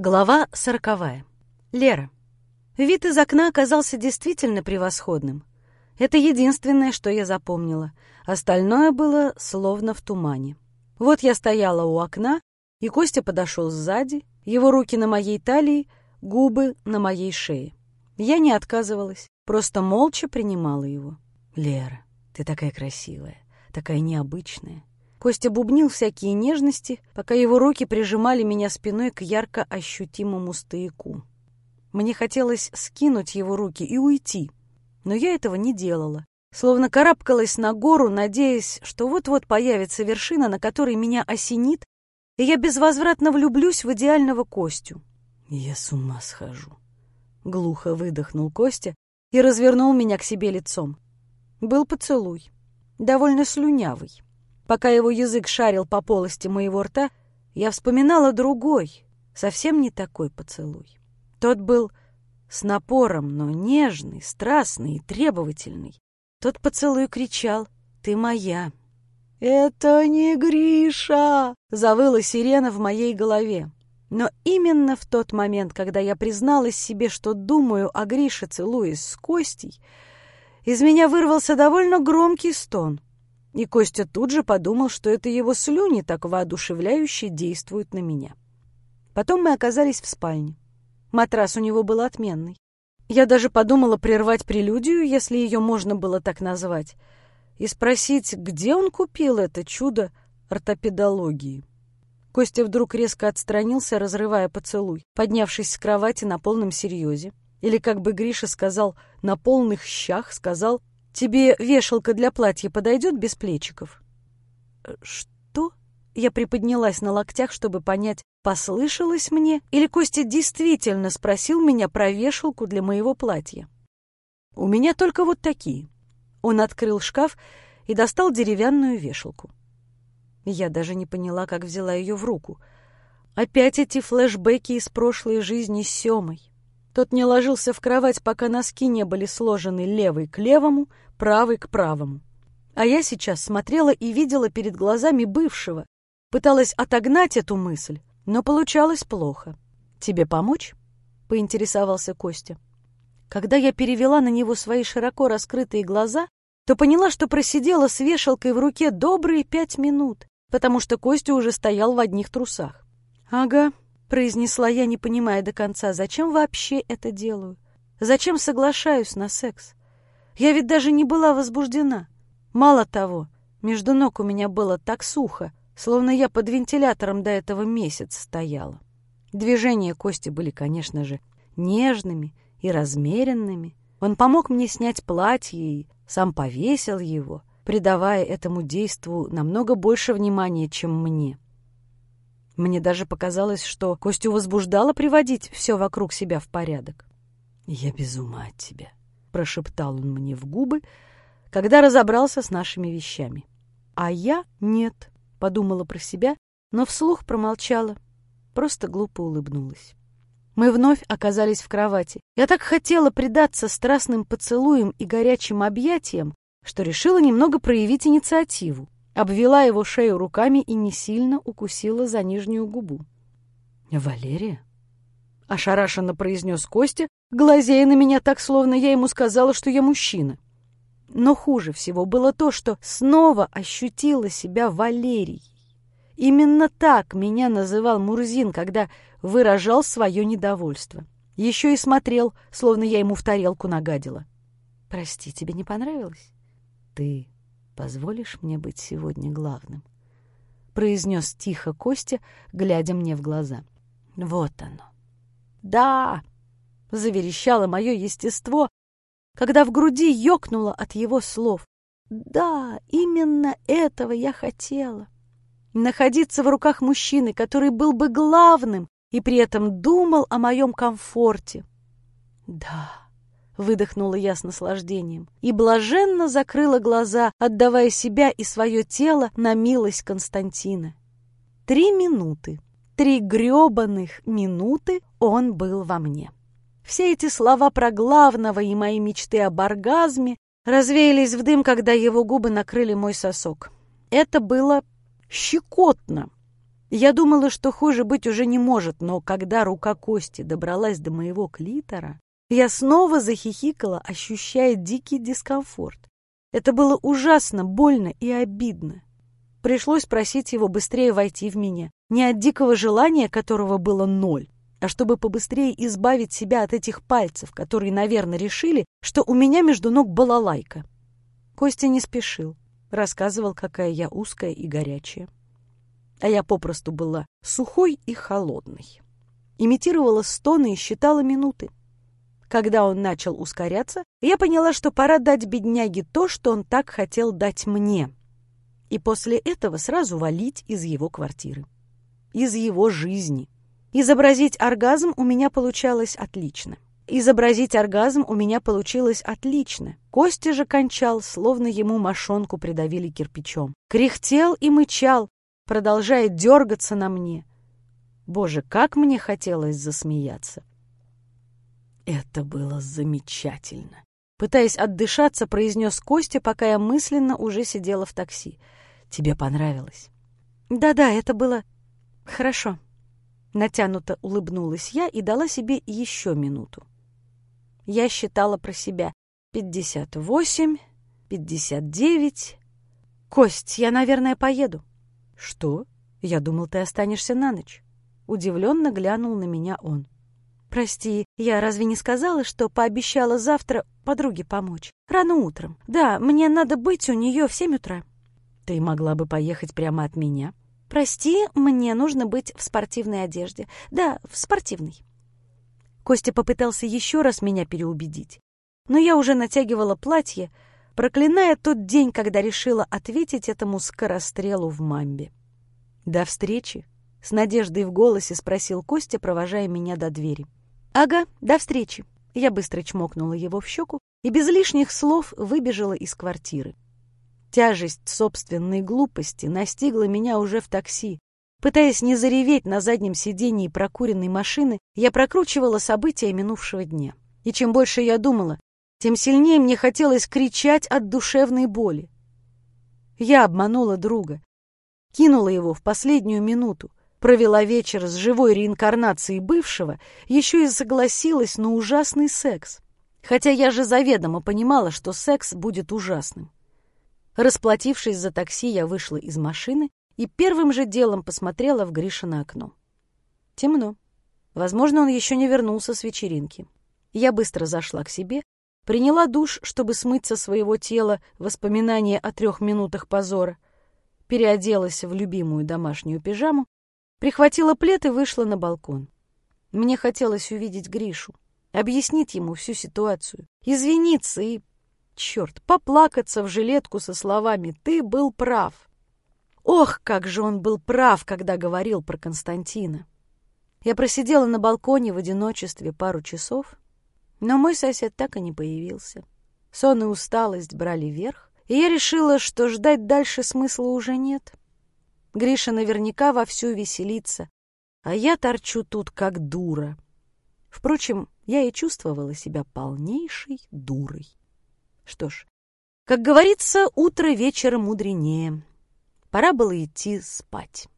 Глава сороковая. Лера. Вид из окна оказался действительно превосходным. Это единственное, что я запомнила. Остальное было словно в тумане. Вот я стояла у окна, и Костя подошел сзади, его руки на моей талии, губы на моей шее. Я не отказывалась, просто молча принимала его. «Лера, ты такая красивая, такая необычная. Костя бубнил всякие нежности, пока его руки прижимали меня спиной к ярко ощутимому стояку. Мне хотелось скинуть его руки и уйти, но я этого не делала. Словно карабкалась на гору, надеясь, что вот-вот появится вершина, на которой меня осенит, и я безвозвратно влюблюсь в идеального Костю. «Я с ума схожу», — глухо выдохнул Костя и развернул меня к себе лицом. Был поцелуй, довольно слюнявый. Пока его язык шарил по полости моего рта, я вспоминала другой, совсем не такой поцелуй. Тот был с напором, но нежный, страстный и требовательный. Тот поцелуй кричал «Ты моя!» «Это не Гриша!» — завыла сирена в моей голове. Но именно в тот момент, когда я призналась себе, что думаю о Грише, целуясь с Костей, из меня вырвался довольно громкий стон — и Костя тут же подумал, что это его слюни так воодушевляюще действуют на меня. Потом мы оказались в спальне. Матрас у него был отменный. Я даже подумала прервать прелюдию, если ее можно было так назвать, и спросить, где он купил это чудо ортопедологии. Костя вдруг резко отстранился, разрывая поцелуй, поднявшись с кровати на полном серьезе. Или, как бы Гриша сказал, на полных щах сказал Тебе вешалка для платья подойдет без плечиков?» «Э, «Что?» Я приподнялась на локтях, чтобы понять, послышалось мне, или Костя действительно спросил меня про вешалку для моего платья. «У меня только вот такие». Он открыл шкаф и достал деревянную вешалку. Я даже не поняла, как взяла ее в руку. Опять эти флешбеки из прошлой жизни с Семой. Тот не ложился в кровать, пока носки не были сложены левый к левому, правый к правому. А я сейчас смотрела и видела перед глазами бывшего, пыталась отогнать эту мысль, но получалось плохо. «Тебе помочь?» — поинтересовался Костя. Когда я перевела на него свои широко раскрытые глаза, то поняла, что просидела с вешалкой в руке добрые пять минут, потому что Костя уже стоял в одних трусах. «Ага», — произнесла я, не понимая до конца, зачем вообще это делаю? Зачем соглашаюсь на секс? Я ведь даже не была возбуждена. Мало того, между ног у меня было так сухо, словно я под вентилятором до этого месяц стояла. Движения Кости были, конечно же, нежными и размеренными. Он помог мне снять платье и сам повесил его, придавая этому действу намного больше внимания, чем мне. Мне даже показалось, что Костю возбуждало приводить все вокруг себя в порядок. «Я без ума от тебя», — прошептал он мне в губы, когда разобрался с нашими вещами. «А я нет», — подумала про себя, но вслух промолчала, просто глупо улыбнулась. Мы вновь оказались в кровати. Я так хотела предаться страстным поцелуям и горячим объятиям, что решила немного проявить инициативу. Обвела его шею руками и не сильно укусила за нижнюю губу. «Валерия?» — ошарашенно произнес Костя, глазея на меня так, словно я ему сказала, что я мужчина. Но хуже всего было то, что снова ощутила себя Валерией. Именно так меня называл Мурзин, когда выражал свое недовольство. Еще и смотрел, словно я ему в тарелку нагадила. «Прости, тебе не понравилось?» «Ты позволишь мне быть сегодня главным?» произнес тихо Костя, глядя мне в глаза. «Вот оно, «Да!» — заверещало мое естество, когда в груди ёкнуло от его слов. «Да, именно этого я хотела. Находиться в руках мужчины, который был бы главным и при этом думал о моем комфорте». «Да!» — выдохнула я с наслаждением и блаженно закрыла глаза, отдавая себя и свое тело на милость Константина. Три минуты Три грёбаных минуты он был во мне. Все эти слова про главного и мои мечты об оргазме развеялись в дым, когда его губы накрыли мой сосок. Это было щекотно. Я думала, что хуже быть уже не может, но когда рука Кости добралась до моего клитора, я снова захихикала, ощущая дикий дискомфорт. Это было ужасно, больно и обидно. Пришлось просить его быстрее войти в меня. Не от дикого желания, которого было ноль, а чтобы побыстрее избавить себя от этих пальцев, которые, наверное, решили, что у меня между ног была лайка. Костя не спешил, рассказывал, какая я узкая и горячая. А я попросту была сухой и холодной. Имитировала стоны и считала минуты. Когда он начал ускоряться, я поняла, что пора дать бедняге то, что он так хотел дать мне. И после этого сразу валить из его квартиры. Из его жизни. Изобразить оргазм у меня получалось отлично. Изобразить оргазм у меня получилось отлично. Костя же кончал, словно ему мошонку придавили кирпичом. Кряхтел и мычал, продолжая дергаться на мне. Боже, как мне хотелось засмеяться. Это было замечательно. Пытаясь отдышаться, произнес Костя, пока я мысленно уже сидела в такси. Тебе понравилось? Да-да, это было хорошо. Натянуто улыбнулась я и дала себе еще минуту. Я считала про себя. Пятьдесят восемь, пятьдесят девять. Кость, я, наверное, поеду. Что? Я думал, ты останешься на ночь. Удивленно глянул на меня он. «Прости, я разве не сказала, что пообещала завтра подруге помочь? Рано утром. Да, мне надо быть у нее в семь утра». «Ты могла бы поехать прямо от меня?» «Прости, мне нужно быть в спортивной одежде. Да, в спортивной». Костя попытался еще раз меня переубедить. Но я уже натягивала платье, проклиная тот день, когда решила ответить этому скорострелу в мамбе. «До встречи!» — с надеждой в голосе спросил Костя, провожая меня до двери. «Ага, до встречи!» Я быстро чмокнула его в щеку и без лишних слов выбежала из квартиры. Тяжесть собственной глупости настигла меня уже в такси. Пытаясь не зареветь на заднем сидении прокуренной машины, я прокручивала события минувшего дня. И чем больше я думала, тем сильнее мне хотелось кричать от душевной боли. Я обманула друга, кинула его в последнюю минуту, провела вечер с живой реинкарнацией бывшего, еще и согласилась на ужасный секс. Хотя я же заведомо понимала, что секс будет ужасным. Расплатившись за такси, я вышла из машины и первым же делом посмотрела в Гришино окно. Темно. Возможно, он еще не вернулся с вечеринки. Я быстро зашла к себе, приняла душ, чтобы смыть со своего тела воспоминания о трех минутах позора, переоделась в любимую домашнюю пижаму Прихватила плед и вышла на балкон. Мне хотелось увидеть Гришу, объяснить ему всю ситуацию, извиниться и, черт, поплакаться в жилетку со словами «ты был прав». Ох, как же он был прав, когда говорил про Константина. Я просидела на балконе в одиночестве пару часов, но мой сосед так и не появился. Сон и усталость брали верх, и я решила, что ждать дальше смысла уже нет. Гриша наверняка вовсю веселится, а я торчу тут как дура. Впрочем, я и чувствовала себя полнейшей дурой. Что ж, как говорится, утро вечера мудренее. Пора было идти спать.